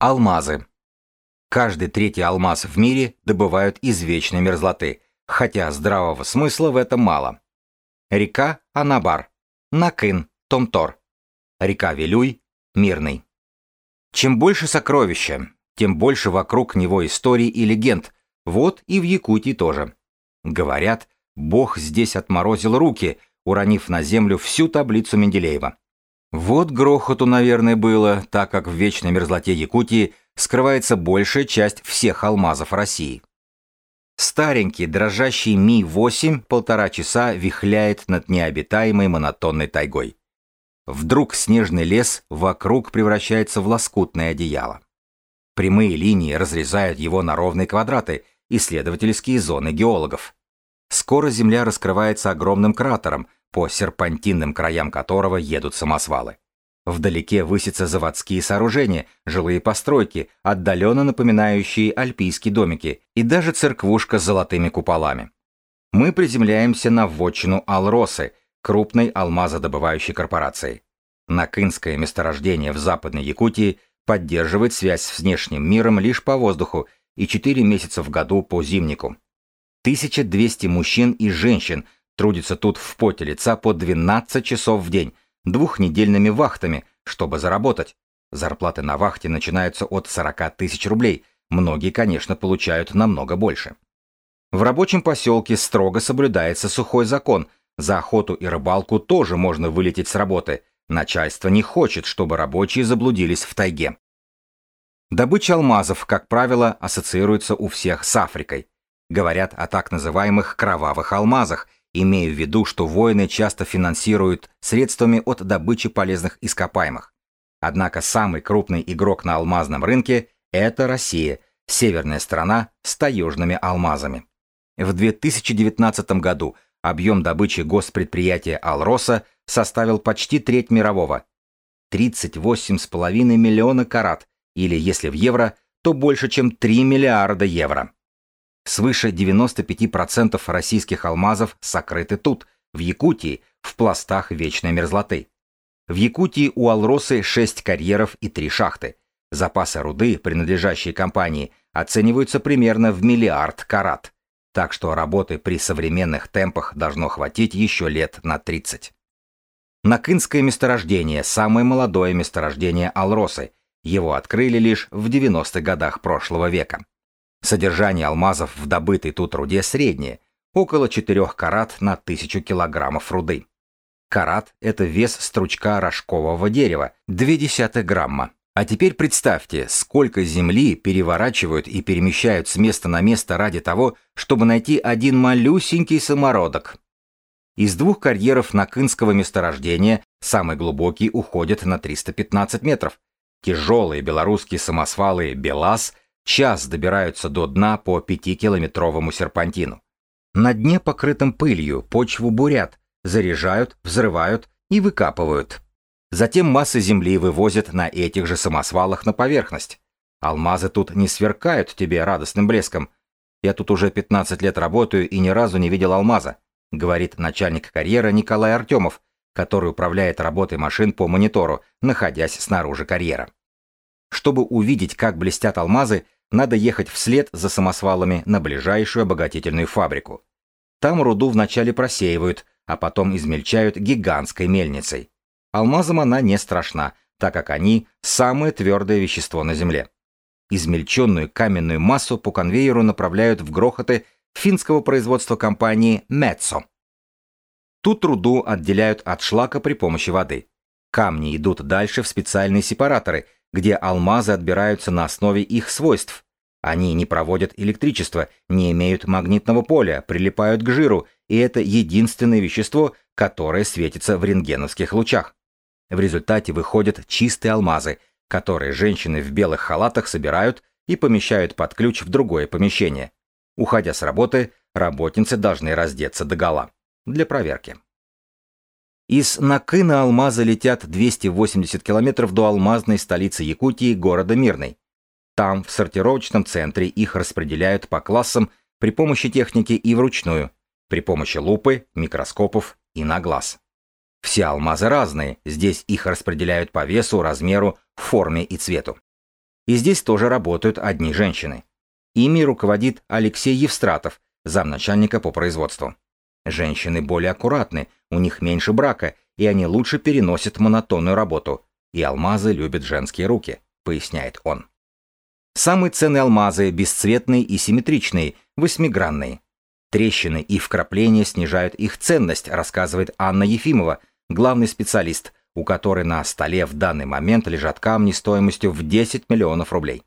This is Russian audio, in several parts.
Алмазы. Каждый третий алмаз в мире добывают из вечной мерзлоты, хотя здравого смысла в этом мало. Река Анабар, Накын, Томтор. Река Вилюй, Мирный. Чем больше сокровища, тем больше вокруг него историй и легенд, вот и в Якутии тоже. Говорят, Бог здесь отморозил руки, уронив на землю всю таблицу Менделеева. Вот грохоту, наверное, было, так как в вечной мерзлоте Якутии скрывается большая часть всех алмазов России. Старенький дрожащий Ми-8 полтора часа вихляет над необитаемой монотонной тайгой. Вдруг снежный лес вокруг превращается в лоскутное одеяло. Прямые линии разрезают его на ровные квадраты, исследовательские зоны геологов. Скоро Земля раскрывается огромным кратером, по серпантинным краям которого едут самосвалы. Вдалеке высятся заводские сооружения, жилые постройки, отдаленно напоминающие альпийские домики, и даже церквушка с золотыми куполами. Мы приземляемся на вотчину Алросы, крупной алмазодобывающей корпорации. Накынское месторождение в Западной Якутии поддерживает связь с внешним миром лишь по воздуху и 4 месяца в году по зимнику. 1200 мужчин и женщин трудятся тут в поте лица по 12 часов в день, двухнедельными вахтами, чтобы заработать. Зарплаты на вахте начинаются от 40 тысяч рублей, многие, конечно, получают намного больше. В рабочем поселке строго соблюдается сухой закон, за охоту и рыбалку тоже можно вылететь с работы, начальство не хочет, чтобы рабочие заблудились в тайге. Добыча алмазов, как правило, ассоциируется у всех с Африкой. Говорят о так называемых кровавых алмазах – имея в виду, что воины часто финансируют средствами от добычи полезных ископаемых. Однако самый крупный игрок на алмазном рынке – это Россия, северная страна с таежными алмазами. В 2019 году объем добычи госпредприятия «Алроса» составил почти треть мирового – 38,5 миллиона карат, или если в евро, то больше, чем 3 миллиарда евро. Свыше 95% российских алмазов сокрыты тут, в Якутии, в пластах вечной мерзлоты. В Якутии у Алросы 6 карьеров и 3 шахты. Запасы руды, принадлежащие компании, оцениваются примерно в миллиард карат. Так что работы при современных темпах должно хватить еще лет на 30. Накынское месторождение – самое молодое месторождение Алросы. Его открыли лишь в 90-х годах прошлого века. Содержание алмазов в добытой тут руде среднее, около 4 карат на 1000 килограммов руды. Карат – это вес стручка рожкового дерева, 0,2 грамма. А теперь представьте, сколько земли переворачивают и перемещают с места на место ради того, чтобы найти один малюсенький самородок. Из двух карьеров Накынского месторождения самый глубокий уходит на 315 метров. Тяжелые белорусские самосвалы «Белаз» час добираются до дна по пятикилометровому серпантину. На дне, покрытом пылью, почву бурят, заряжают, взрывают и выкапывают. Затем массы земли вывозят на этих же самосвалах на поверхность. Алмазы тут не сверкают тебе радостным блеском. Я тут уже 15 лет работаю и ни разу не видел алмаза, говорит начальник карьера Николай Артемов, который управляет работой машин по монитору, находясь снаружи карьера. Чтобы увидеть, как блестят алмазы, надо ехать вслед за самосвалами на ближайшую обогатительную фабрику. Там руду вначале просеивают, а потом измельчают гигантской мельницей. Алмазам она не страшна, так как они – самое твердое вещество на Земле. Измельченную каменную массу по конвейеру направляют в грохоты финского производства компании Metso. Тут руду отделяют от шлака при помощи воды. Камни идут дальше в специальные сепараторы – где алмазы отбираются на основе их свойств. Они не проводят электричество, не имеют магнитного поля, прилипают к жиру, и это единственное вещество, которое светится в рентгеновских лучах. В результате выходят чистые алмазы, которые женщины в белых халатах собирают и помещают под ключ в другое помещение. Уходя с работы, работницы должны раздеться догола. Для проверки. Из Накына алмазы летят 280 километров до алмазной столицы Якутии, города Мирный. Там, в сортировочном центре, их распределяют по классам при помощи техники и вручную, при помощи лупы, микроскопов и на глаз. Все алмазы разные, здесь их распределяют по весу, размеру, форме и цвету. И здесь тоже работают одни женщины. Ими руководит Алексей Евстратов, замначальника по производству. Женщины более аккуратны, у них меньше брака, и они лучше переносят монотонную работу. И алмазы любят женские руки, поясняет он. Самые ценные алмазы бесцветные и симметричные, восьмигранные. Трещины и вкрапления снижают их ценность, рассказывает Анна Ефимова, главный специалист, у которой на столе в данный момент лежат камни стоимостью в 10 миллионов рублей.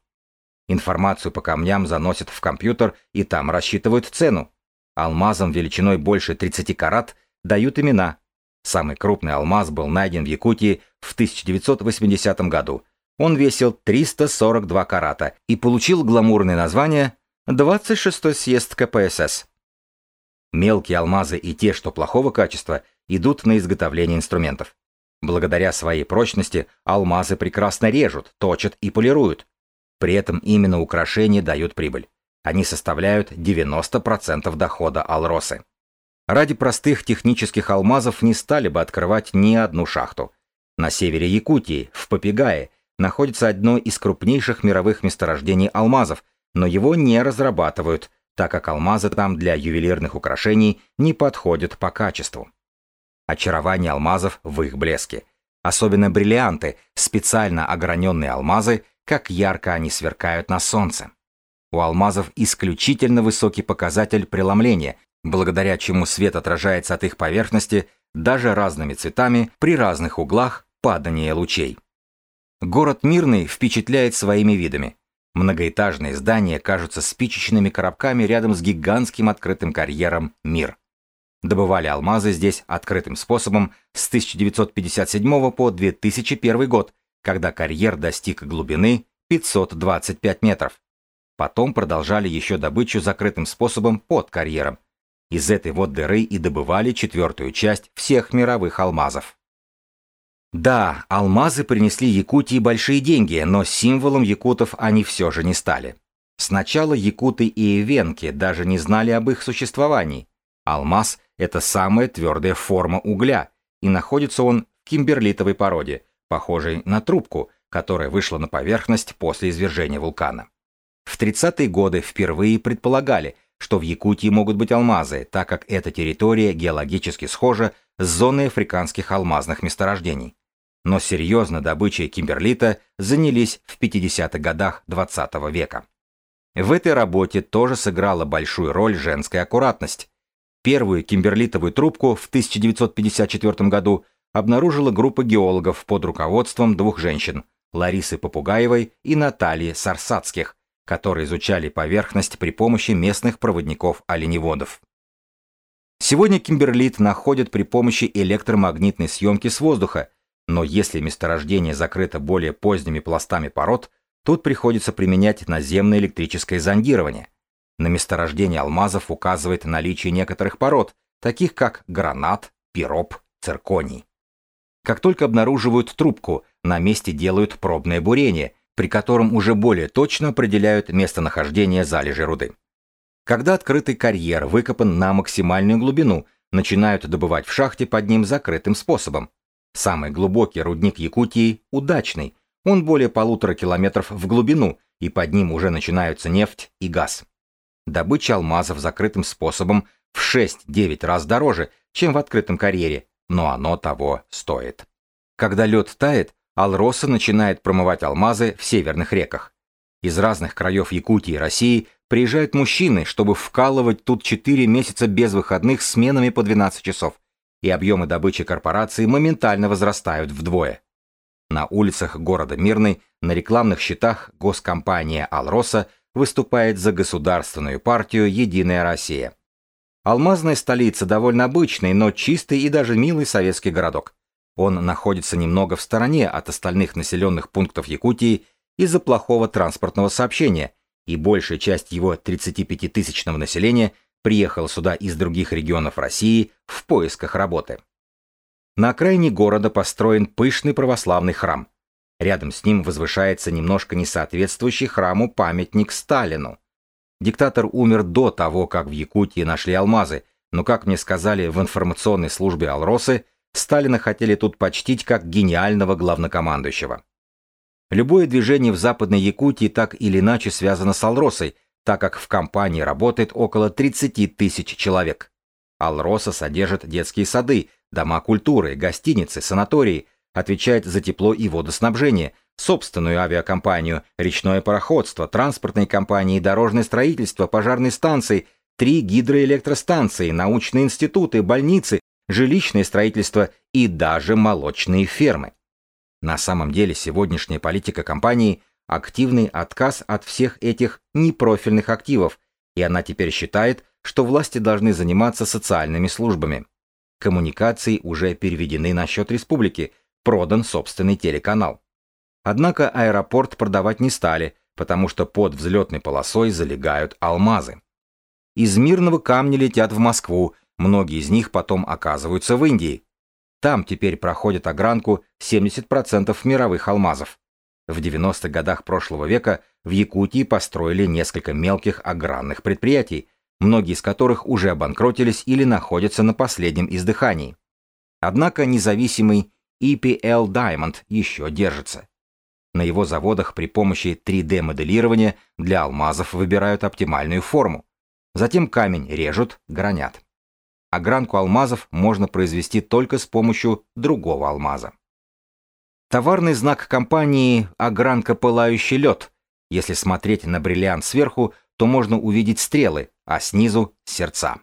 Информацию по камням заносят в компьютер и там рассчитывают цену. Алмазам величиной больше 30 карат дают имена. Самый крупный алмаз был найден в Якутии в 1980 году. Он весил 342 карата и получил гламурное название 26-й съезд КПСС. Мелкие алмазы и те, что плохого качества, идут на изготовление инструментов. Благодаря своей прочности алмазы прекрасно режут, точат и полируют. При этом именно украшения дают прибыль. Они составляют 90% дохода Алросы. Ради простых технических алмазов не стали бы открывать ни одну шахту. На севере Якутии, в Попегае, находится одно из крупнейших мировых месторождений алмазов, но его не разрабатывают, так как алмазы там для ювелирных украшений не подходят по качеству. Очарование алмазов в их блеске. Особенно бриллианты, специально ограненные алмазы, как ярко они сверкают на солнце. У алмазов исключительно высокий показатель преломления, благодаря чему свет отражается от их поверхности даже разными цветами при разных углах падания лучей. Город Мирный впечатляет своими видами. Многоэтажные здания кажутся спичечными коробками рядом с гигантским открытым карьером «Мир». Добывали алмазы здесь открытым способом с 1957 по 2001 год, когда карьер достиг глубины 525 метров. Потом продолжали еще добычу закрытым способом под карьером. Из этой вот дыры и добывали четвертую часть всех мировых алмазов. Да, алмазы принесли Якутии большие деньги, но символом якутов они все же не стали. Сначала якуты и эвенки даже не знали об их существовании. Алмаз – это самая твердая форма угля, и находится он в кимберлитовой породе, похожей на трубку, которая вышла на поверхность после извержения вулкана. В 30-е годы впервые предполагали, что в Якутии могут быть алмазы, так как эта территория геологически схожа с зоной африканских алмазных месторождений но серьезно добычей кимберлита занялись в 50-х годах XX -го века. В этой работе тоже сыграла большую роль женская аккуратность. Первую кимберлитовую трубку в 1954 году обнаружила группа геологов под руководством двух женщин – Ларисы Попугаевой и Натальи Сарсацких, которые изучали поверхность при помощи местных проводников-оленеводов. Сегодня кимберлит находят при помощи электромагнитной съемки с воздуха – но если месторождение закрыто более поздними пластами пород, тут приходится применять наземное электрическое зондирование. На месторождение алмазов указывает наличие некоторых пород, таких как гранат, пироп, цирконий. Как только обнаруживают трубку, на месте делают пробное бурение, при котором уже более точно определяют местонахождение залежи руды. Когда открытый карьер выкопан на максимальную глубину, начинают добывать в шахте под ним закрытым способом. Самый глубокий рудник Якутии – удачный. Он более полутора километров в глубину, и под ним уже начинаются нефть и газ. Добыча алмазов закрытым способом в 6-9 раз дороже, чем в открытом карьере, но оно того стоит. Когда лед тает, Алроса начинает промывать алмазы в северных реках. Из разных краев Якутии и России приезжают мужчины, чтобы вкалывать тут 4 месяца без выходных сменами по 12 часов и объемы добычи корпорации моментально возрастают вдвое. На улицах города Мирный на рекламных счетах госкомпания «Алроса» выступает за государственную партию «Единая Россия». Алмазная столица довольно обычный, но чистый и даже милый советский городок. Он находится немного в стороне от остальных населенных пунктов Якутии из-за плохого транспортного сообщения, и большая часть его 35-тысячного населения приехал сюда из других регионов России в поисках работы. На окраине города построен пышный православный храм. Рядом с ним возвышается немножко несоответствующий храму памятник Сталину. Диктатор умер до того, как в Якутии нашли алмазы, но, как мне сказали в информационной службе Алросы, Сталина хотели тут почтить как гениального главнокомандующего. Любое движение в Западной Якутии так или иначе связано с Алросой, так как в компании работает около 30 тысяч человек. Алроса содержит детские сады, дома культуры, гостиницы, санатории, отвечает за тепло и водоснабжение, собственную авиакомпанию, речное пароходство, транспортные компании, дорожное строительство, пожарные станции, три гидроэлектростанции, научные институты, больницы, жилищное строительство и даже молочные фермы. На самом деле сегодняшняя политика компании – активный отказ от всех этих непрофильных активов, и она теперь считает, что власти должны заниматься социальными службами. Коммуникации уже переведены на счет республики, продан собственный телеканал. Однако аэропорт продавать не стали, потому что под взлетной полосой залегают алмазы. Из мирного камня летят в Москву, многие из них потом оказываются в Индии. Там теперь проходит огранку 70% мировых алмазов. В 90-х годах прошлого века в Якутии построили несколько мелких огранных предприятий, многие из которых уже обанкротились или находятся на последнем издыхании. Однако независимый EPL Diamond еще держится. На его заводах при помощи 3D-моделирования для алмазов выбирают оптимальную форму. Затем камень режут, гранят. Огранку алмазов можно произвести только с помощью другого алмаза. Товарный знак компании «Огранка пылающий лед». Если смотреть на бриллиант сверху, то можно увидеть стрелы, а снизу — сердца.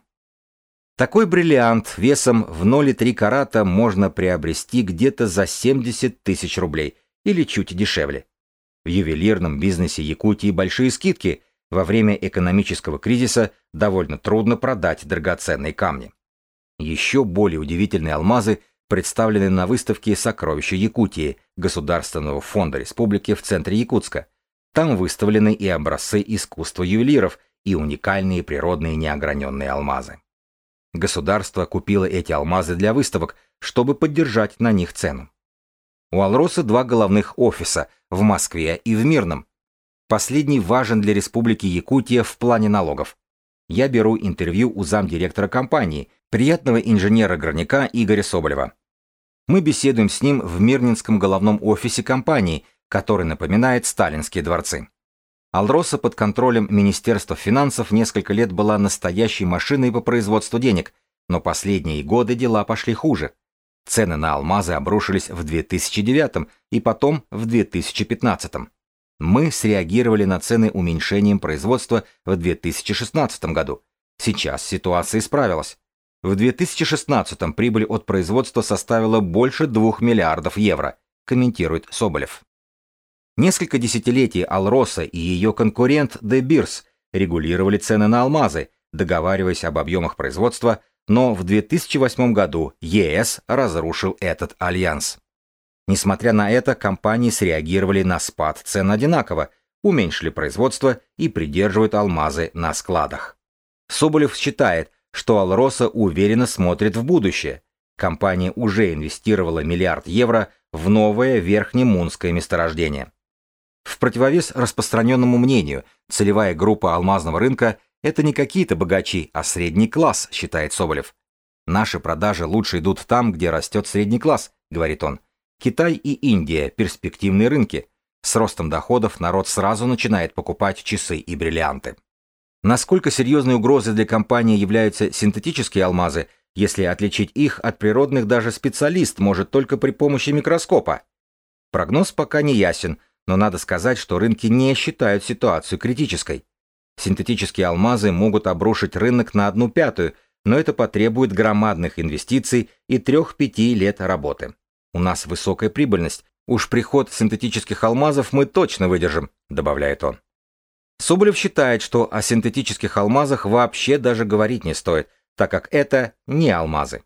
Такой бриллиант весом в 0,3 карата можно приобрести где-то за 70 тысяч рублей – или чуть дешевле. В ювелирном бизнесе Якутии большие скидки, во время экономического кризиса довольно трудно продать драгоценные камни. Еще более удивительные алмазы представлены на выставке «Сокровища Якутии» Государственного фонда республики в центре Якутска. Там выставлены и образцы искусства ювелиров, и уникальные природные неограненные алмазы. Государство купило эти алмазы для выставок, чтобы поддержать на них цену. У Алроса два головных офиса в Москве и в Мирном. Последний важен для Республики Якутия в плане налогов. Я беру интервью у замдиректора компании, приятного инженера-горняка Игоря Соболева. Мы беседуем с ним в Мирнинском головном офисе компании, который напоминает сталинские дворцы. Алроса под контролем Министерства финансов несколько лет была настоящей машиной по производству денег, но последние годы дела пошли хуже. Цены на алмазы обрушились в 2009 и потом в 2015. Мы среагировали на цены уменьшением производства в 2016 году. Сейчас ситуация исправилась. В 2016 прибыль от производства составила больше 2 миллиардов евро, комментирует Соболев. Несколько десятилетий Алроса и ее конкурент De Beers регулировали цены на алмазы, договариваясь об объемах производства, но в 2008 году ЕС разрушил этот альянс. Несмотря на это, компании среагировали на спад цен одинаково, уменьшили производство и придерживают алмазы на складах. Соболев считает, что Алроса уверенно смотрит в будущее. Компания уже инвестировала миллиард евро в новое верхнемунское месторождение. В противовес распространенному мнению, целевая группа алмазного рынка – это не какие-то богачи, а средний класс, считает Соболев. Наши продажи лучше идут там, где растет средний класс, говорит он. Китай и Индия – перспективные рынки. С ростом доходов народ сразу начинает покупать часы и бриллианты. Насколько серьезной угрозой для компании являются синтетические алмазы, если отличить их от природных даже специалист может только при помощи микроскопа? Прогноз пока не ясен, но надо сказать, что рынки не считают ситуацию критической. Синтетические алмазы могут обрушить рынок на одну пятую, но это потребует громадных инвестиций и 3-5 лет работы. У нас высокая прибыльность, уж приход синтетических алмазов мы точно выдержим, добавляет он. Соболев считает, что о синтетических алмазах вообще даже говорить не стоит, так как это не алмазы.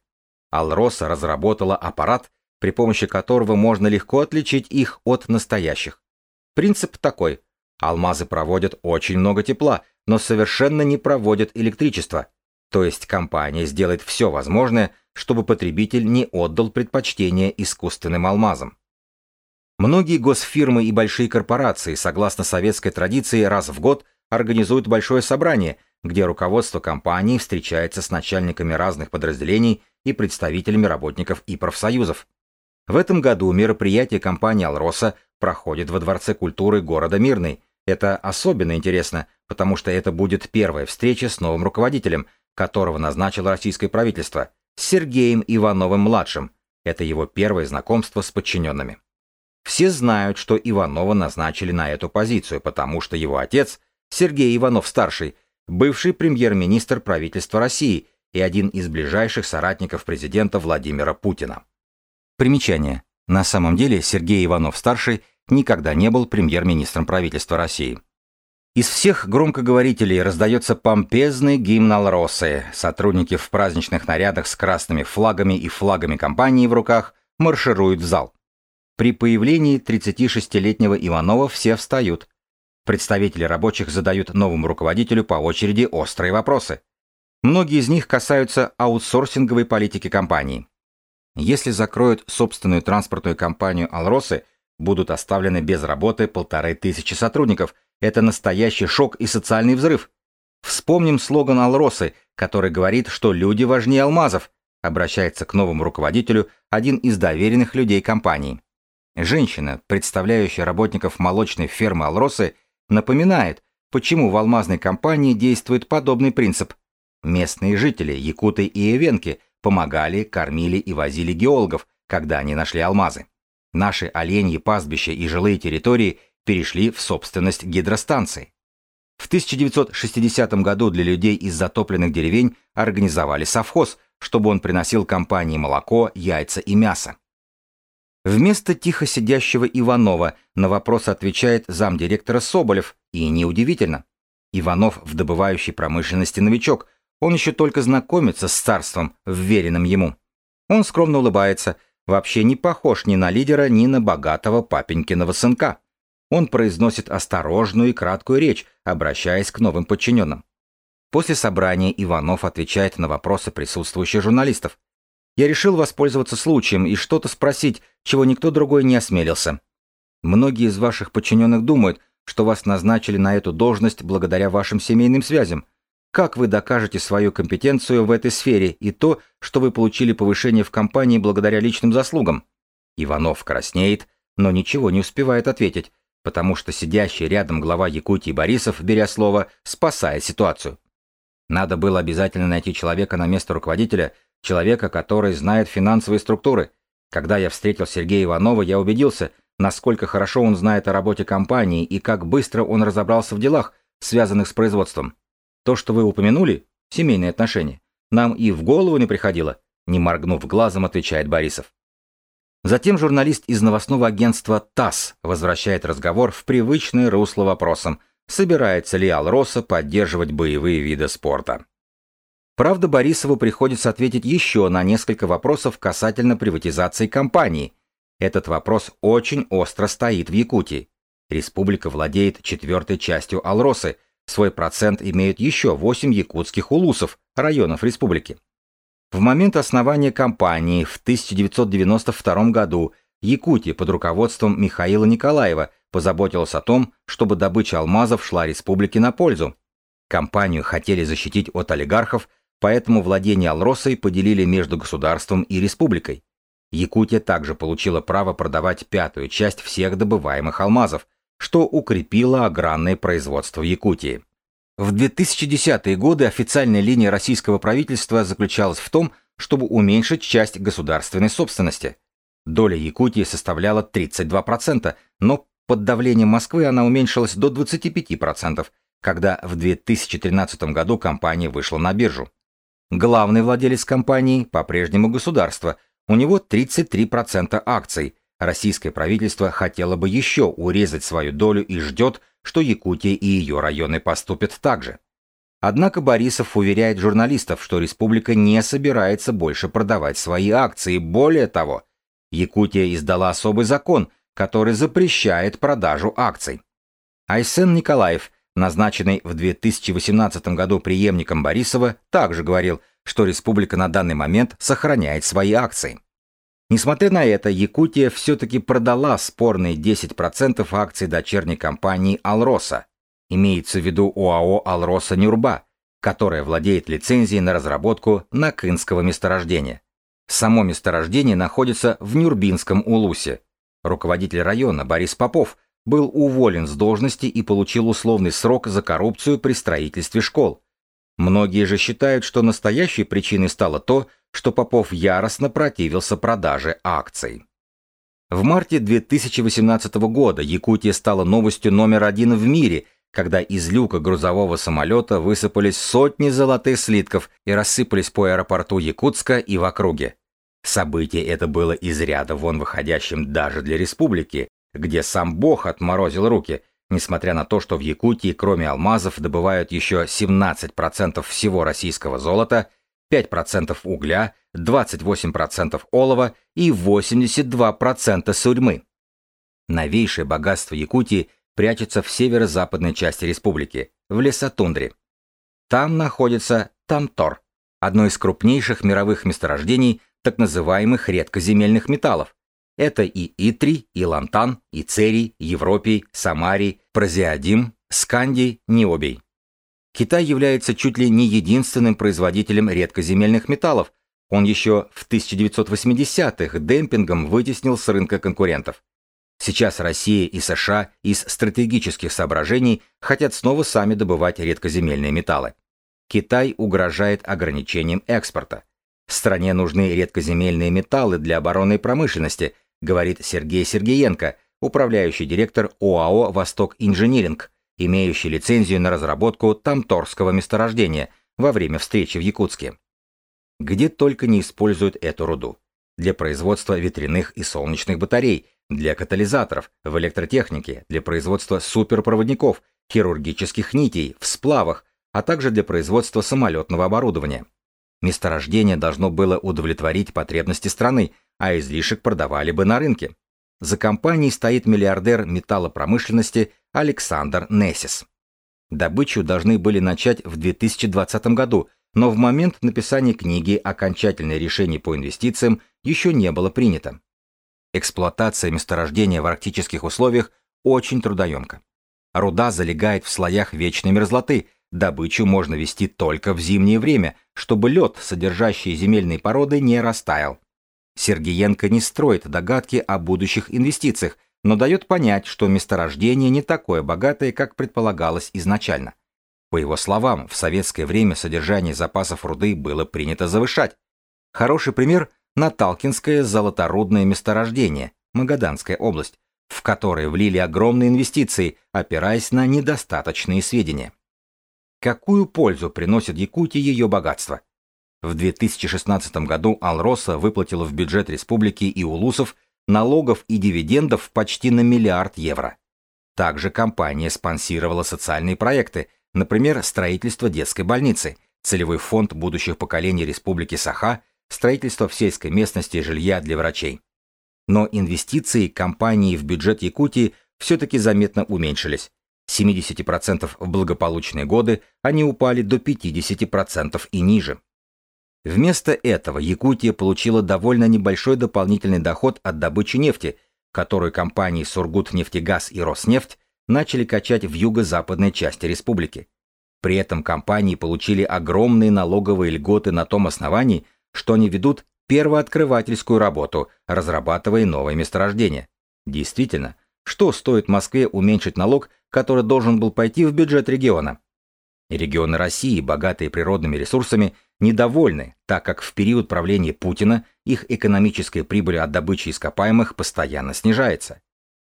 Алроса разработала аппарат, при помощи которого можно легко отличить их от настоящих. Принцип такой – Алмазы проводят очень много тепла, но совершенно не проводят электричество. То есть компания сделает все возможное, чтобы потребитель не отдал предпочтение искусственным алмазам. Многие госфирмы и большие корпорации, согласно советской традиции, раз в год организуют большое собрание, где руководство компании встречается с начальниками разных подразделений и представителями работников и профсоюзов. В этом году мероприятие компании «Алроса» проходит во Дворце культуры города Мирный. Это особенно интересно, потому что это будет первая встреча с новым руководителем, которого назначило российское правительство, с Сергеем Ивановым-младшим. Это его первое знакомство с подчиненными. Все знают, что Иванова назначили на эту позицию, потому что его отец, Сергей Иванов-старший, бывший премьер-министр правительства России и один из ближайших соратников президента Владимира Путина. Примечание. На самом деле Сергей Иванов-старший никогда не был премьер-министром правительства России. Из всех громкоговорителей раздается помпезный гимн Алросы. Сотрудники в праздничных нарядах с красными флагами и флагами компании в руках маршируют в зал. При появлении 36-летнего Иванова все встают. Представители рабочих задают новому руководителю по очереди острые вопросы. Многие из них касаются аутсорсинговой политики компании. Если закроют собственную транспортную компанию Алросы, будут оставлены без работы полторы тысячи сотрудников. Это настоящий шок и социальный взрыв. Вспомним слоган Алросы, который говорит, что люди важнее алмазов, обращается к новому руководителю один из доверенных людей компании. Женщина, представляющая работников молочной фермы Алросы, напоминает, почему в алмазной компании действует подобный принцип. Местные жители, якуты и эвенки, помогали, кормили и возили геологов, когда они нашли алмазы. Наши оленьи пастбища и жилые территории перешли в собственность гидростанции. В 1960 году для людей из затопленных деревень организовали совхоз, чтобы он приносил компании молоко, яйца и мясо. Вместо тихо сидящего Иванова на вопрос отвечает замдиректора Соболев, и неудивительно. Иванов в добывающей промышленности новичок, он еще только знакомится с царством, вверенным ему. Он скромно улыбается, вообще не похож ни на лидера, ни на богатого папенькиного сынка. Он произносит осторожную и краткую речь, обращаясь к новым подчиненным. После собрания Иванов отвечает на вопросы присутствующих журналистов. Я решил воспользоваться случаем и что-то спросить, чего никто другой не осмелился. Многие из ваших подчиненных думают, что вас назначили на эту должность благодаря вашим семейным связям. Как вы докажете свою компетенцию в этой сфере и то, что вы получили повышение в компании благодаря личным заслугам? Иванов краснеет, но ничего не успевает ответить, потому что сидящий рядом глава Якутии Борисов, беря слово, спасает ситуацию. Надо было обязательно найти человека на место руководителя, человека, который знает финансовые структуры. Когда я встретил Сергея Иванова, я убедился, насколько хорошо он знает о работе компании и как быстро он разобрался в делах, связанных с производством. То, что вы упомянули, семейные отношения, нам и в голову не приходило, не моргнув глазом, отвечает Борисов. Затем журналист из новостного агентства ТАСС возвращает разговор в привычное русло вопросом, собирается ли Алроса поддерживать боевые виды спорта. Правда, Борисову приходится ответить еще на несколько вопросов касательно приватизации компании. Этот вопрос очень остро стоит в Якутии. Республика владеет четвертой частью Алросы, свой процент имеют еще 8 якутских улусов, районов республики. В момент основания компании в 1992 году Якутия под руководством Михаила Николаева позаботилась о том, чтобы добыча алмазов шла республике на пользу. Компанию хотели защитить от олигархов, поэтому владение Алросой поделили между государством и республикой. Якутия также получила право продавать пятую часть всех добываемых алмазов, что укрепило аграрное производство Якутии. В 2010-е годы официальная линия российского правительства заключалась в том, чтобы уменьшить часть государственной собственности. Доля Якутии составляла 32%, но под давлением Москвы она уменьшилась до 25%, когда в 2013 году компания вышла на биржу. Главный владелец компании по-прежнему государство, у него 33% акций. Российское правительство хотело бы еще урезать свою долю и ждет, что Якутия и ее районы поступят так же. Однако Борисов уверяет журналистов, что республика не собирается больше продавать свои акции. Более того, Якутия издала особый закон, который запрещает продажу акций. Айсен Николаев, назначенный в 2018 году преемником Борисова, также говорил, что республика на данный момент сохраняет свои акции. Несмотря на это, Якутия все-таки продала спорные 10% акций дочерней компании «Алроса», имеется в виду ОАО «Алроса Нюрба», которая владеет лицензией на разработку накынского месторождения. Само месторождение находится в Нюрбинском улусе. руководитель района Борис Попов, был уволен с должности и получил условный срок за коррупцию при строительстве школ. Многие же считают, что настоящей причиной стало то, что Попов яростно противился продаже акций. В марте 2018 года Якутия стала новостью номер один в мире, когда из люка грузового самолета высыпались сотни золотых слитков и рассыпались по аэропорту Якутска и в округе. Событие это было из ряда вон выходящим даже для республики, где сам Бог отморозил руки, несмотря на то, что в Якутии кроме алмазов добывают еще 17% всего российского золота, 5% угля, 28% олова и 82% сурьмы. Новейшее богатство Якутии прячется в северо-западной части республики, в лесотундре. Там находится Тамтор, одно из крупнейших мировых месторождений так называемых редкоземельных металлов, это и Итрий, и Лантан, и Церий, Европий, Самарий, Прозиадим, Скандий, Необий. Китай является чуть ли не единственным производителем редкоземельных металлов. Он еще в 1980-х демпингом вытеснил с рынка конкурентов. Сейчас Россия и США из стратегических соображений хотят снова сами добывать редкоземельные металлы. Китай угрожает ограничением экспорта. Стране нужны редкоземельные металлы для оборонной промышленности, говорит Сергей Сергеенко, управляющий директор ОАО «Восток Инжиниринг», имеющий лицензию на разработку тамторского месторождения во время встречи в Якутске. Где только не используют эту руду. Для производства ветряных и солнечных батарей, для катализаторов, в электротехнике, для производства суперпроводников, хирургических нитей, в сплавах, а также для производства самолетного оборудования. Месторождение должно было удовлетворить потребности страны, а излишек продавали бы на рынке. За компанией стоит миллиардер металлопромышленности Александр Нессис. Добычу должны были начать в 2020 году, но в момент написания книги окончательное решение по инвестициям еще не было принято. Эксплуатация месторождения в арктических условиях очень трудоемка. Руда залегает в слоях вечной мерзлоты, добычу можно вести только в зимнее время, чтобы лед, содержащий земельные породы, не растаял. Сергеенко не строит догадки о будущих инвестициях, но дает понять, что месторождение не такое богатое, как предполагалось изначально. По его словам, в советское время содержание запасов руды было принято завышать. Хороший пример – Наталкинское золоторудное месторождение, Магаданская область, в которое влили огромные инвестиции, опираясь на недостаточные сведения. Какую пользу приносит Якутии ее богатство? В 2016 году Алроса выплатила в бюджет республики и улусов налогов и дивидендов почти на миллиард евро. Также компания спонсировала социальные проекты, например, строительство детской больницы, целевой фонд будущих поколений Республики Саха, строительство в сельской местности жилья для врачей. Но инвестиции компании в бюджет Якутии все-таки заметно уменьшились. 70% в благополучные годы они упали до 50% и ниже. Вместо этого Якутия получила довольно небольшой дополнительный доход от добычи нефти, которую компании Сургутнефтегаз и Роснефть начали качать в юго-западной части республики. При этом компании получили огромные налоговые льготы на том основании, что они ведут первооткрывательскую работу, разрабатывая новые месторождения. Действительно, что стоит Москве уменьшить налог, который должен был пойти в бюджет региона? Регионы России, богатые природными ресурсами, недовольны, так как в период правления Путина их экономическая прибыль от добычи ископаемых постоянно снижается.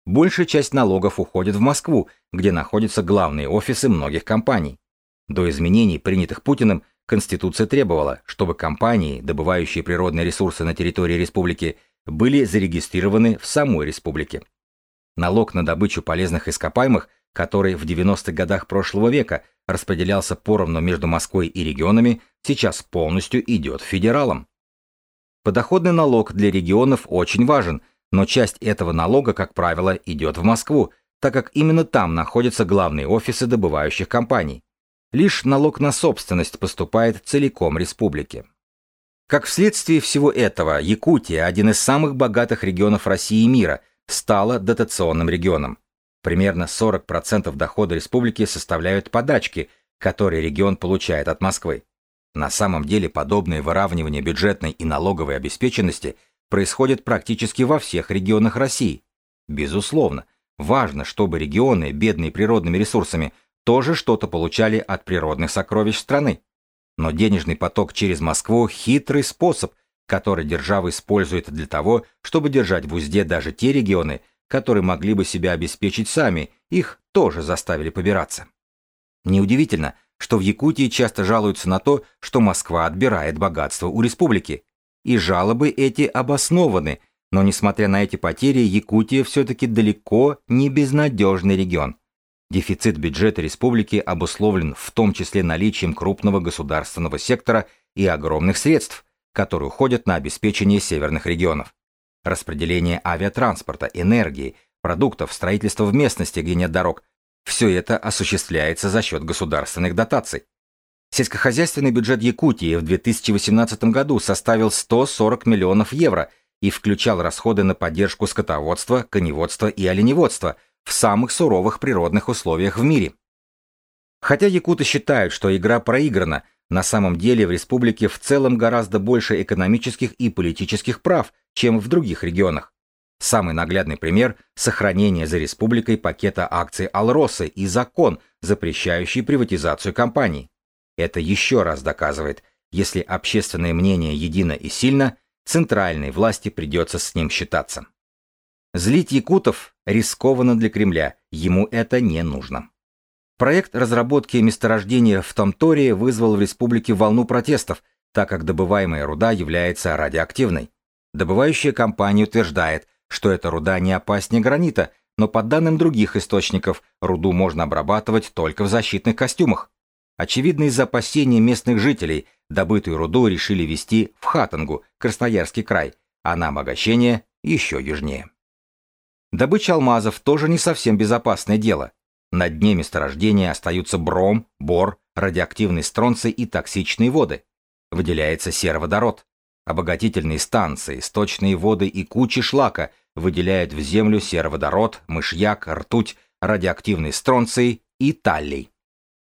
Большая часть налогов уходит в Москву, где находятся главные офисы многих компаний. До изменений, принятых Путиным, Конституция требовала, чтобы компании, добывающие природные ресурсы на территории республики, были зарегистрированы в самой республике. Налог на добычу полезных ископаемых, который в 90-х годах прошлого века распределялся поровну между Москвой и регионами, сейчас полностью идет федералам. Подоходный налог для регионов очень важен, но часть этого налога, как правило, идет в Москву, так как именно там находятся главные офисы добывающих компаний. Лишь налог на собственность поступает целиком республике. Как вследствие всего этого, Якутия, один из самых богатых регионов России и мира, стала дотационным регионом. Примерно 40% дохода республики составляют подачки, которые регион получает от Москвы. На самом деле подобное выравнивание бюджетной и налоговой обеспеченности происходит практически во всех регионах России. Безусловно, важно, чтобы регионы, бедные природными ресурсами, тоже что-то получали от природных сокровищ страны. Но денежный поток через Москву – хитрый способ, который держава использует для того, чтобы держать в узде даже те регионы, которые могли бы себя обеспечить сами, их тоже заставили побираться. Неудивительно, что в Якутии часто жалуются на то, что Москва отбирает богатство у республики. И жалобы эти обоснованы, но несмотря на эти потери, Якутия все-таки далеко не безнадежный регион. Дефицит бюджета республики обусловлен в том числе наличием крупного государственного сектора и огромных средств, которые уходят на обеспечение северных регионов. Распределение авиатранспорта, энергии, продуктов, строительство в местности, где нет дорог – все это осуществляется за счет государственных дотаций. Сельскохозяйственный бюджет Якутии в 2018 году составил 140 миллионов евро и включал расходы на поддержку скотоводства, коневодства и оленеводства в самых суровых природных условиях в мире. Хотя якуты считают, что игра проиграна, на самом деле в республике в целом гораздо больше экономических и политических прав, чем в других регионах. Самый наглядный пример – сохранение за республикой пакета акций Алросы и закон, запрещающий приватизацию компаний. Это еще раз доказывает, если общественное мнение едино и сильно, центральной власти придется с ним считаться. Злить якутов рискованно для Кремля, ему это не нужно. Проект разработки месторождения в Тамтории вызвал в республике волну протестов, так как добываемая руда является радиоактивной. Добывающая компания утверждает, что эта руда не опаснее гранита, но по данным других источников, руду можно обрабатывать только в защитных костюмах. Очевидно, из-за опасения местных жителей добытую руду решили везти в Хатангу, Красноярский край, а на обогащение еще южнее. Добыча алмазов тоже не совсем безопасное дело. На дне месторождения остаются бром, бор, радиоактивный стронций и токсичные воды. Выделяется сероводород. Обогатительные станции, сточные воды и кучи шлака выделяют в землю сероводород, мышьяк, ртуть, радиоактивный стронций и таллий.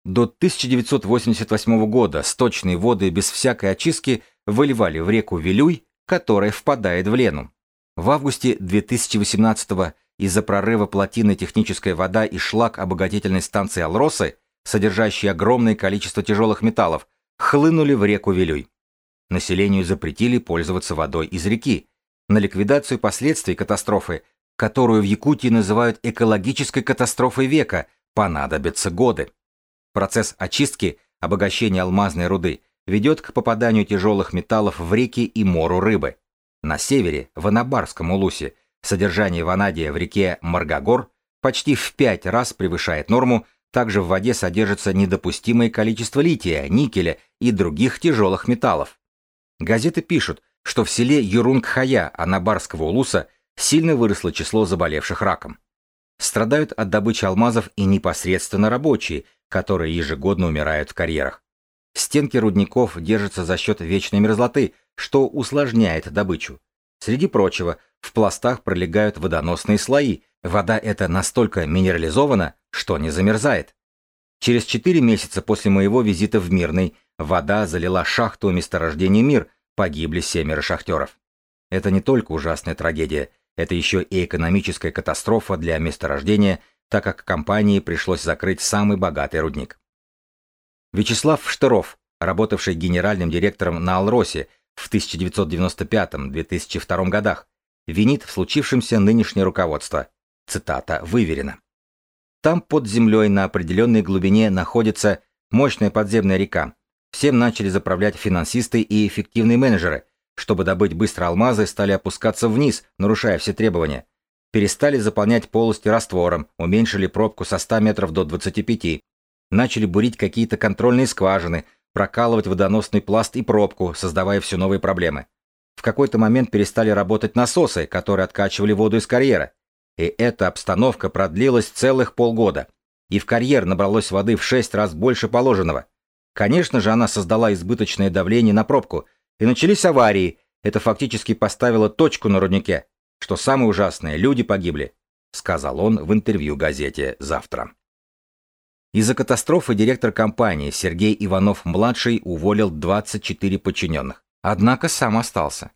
До 1988 года сточные воды без всякой очистки выливали в реку Вилюй, которая впадает в Лену. В августе 2018 из-за прорыва плотины техническая вода и шлак обогатительной станции Алросы, содержащие огромное количество тяжелых металлов, хлынули в реку Вилюй. Населению запретили пользоваться водой из реки. На ликвидацию последствий катастрофы, которую в Якутии называют экологической катастрофой века, понадобятся годы. Процесс очистки, обогащения алмазной руды ведет к попаданию тяжелых металлов в реки и мору рыбы. На севере, в Анабарском улусе, содержание ванадия в реке Маргагор почти в пять раз превышает норму, также в воде содержится недопустимое количество лития, никеля и других тяжелых металлов. Газеты пишут, что в селе Юрунгхая Анабарского улуса сильно выросло число заболевших раком. Страдают от добычи алмазов и непосредственно рабочие, которые ежегодно умирают в карьерах. Стенки рудников держатся за счет вечной мерзлоты, что усложняет добычу. Среди прочего, в пластах пролегают водоносные слои, вода эта настолько минерализована, что не замерзает. Через 4 месяца после моего визита в Мирный Вода залила шахту месторождения Мир, погибли семеро шахтеров. Это не только ужасная трагедия, это еще и экономическая катастрофа для месторождения, так как компании пришлось закрыть самый богатый рудник. Вячеслав Штыров, работавший генеральным директором на Алросе в 1995-2002 годах, винит в случившемся нынешнее руководство. Цитата выверена. Там под землей на определенной глубине находится мощная подземная река, Всем начали заправлять финансисты и эффективные менеджеры. Чтобы добыть быстро алмазы, стали опускаться вниз, нарушая все требования. Перестали заполнять полости раствором, уменьшили пробку со 100 метров до 25. Начали бурить какие-то контрольные скважины, прокалывать водоносный пласт и пробку, создавая все новые проблемы. В какой-то момент перестали работать насосы, которые откачивали воду из карьера. И эта обстановка продлилась целых полгода. И в карьер набралось воды в 6 раз больше положенного. Конечно же, она создала избыточное давление на пробку, и начались аварии. Это фактически поставило точку на руднике. Что самое ужасное, люди погибли, сказал он в интервью газете «Завтра». Из-за катастрофы директор компании Сергей Иванов-младший уволил 24 подчиненных. Однако сам остался.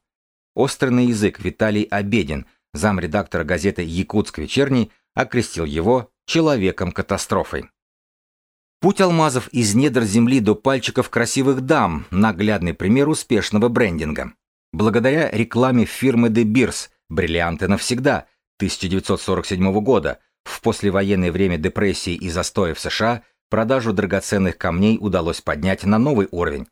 Острый язык Виталий Обедин, замредактора газеты «Якутск вечерний», окрестил его «человеком-катастрофой». Путь алмазов из недр земли до пальчиков красивых дам – наглядный пример успешного брендинга. Благодаря рекламе фирмы De Beers «Бриллианты навсегда» 1947 года в послевоенное время депрессии и застоя в США продажу драгоценных камней удалось поднять на новый уровень.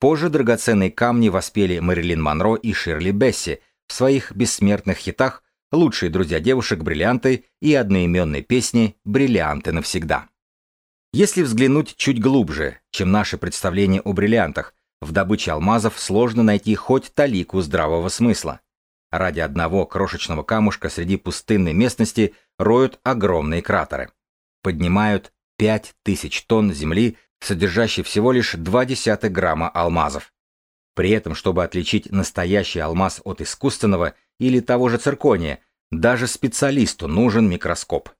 Позже драгоценные камни воспели Мэрилин Монро и Ширли Бесси в своих бессмертных хитах «Лучшие друзья девушек бриллианты» и одноименной песни «Бриллианты навсегда». Если взглянуть чуть глубже, чем наше представление о бриллиантах, в добыче алмазов сложно найти хоть талику здравого смысла. Ради одного крошечного камушка среди пустынной местности роют огромные кратеры. Поднимают 5000 тонн земли, содержащей всего лишь 0,2 грамма алмазов. При этом, чтобы отличить настоящий алмаз от искусственного или того же циркония, даже специалисту нужен микроскоп.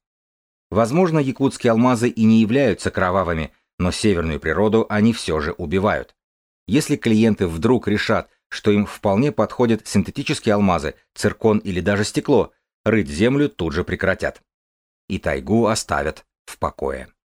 Возможно, якутские алмазы и не являются кровавыми, но северную природу они все же убивают. Если клиенты вдруг решат, что им вполне подходят синтетические алмазы, циркон или даже стекло, рыть землю тут же прекратят. И тайгу оставят в покое.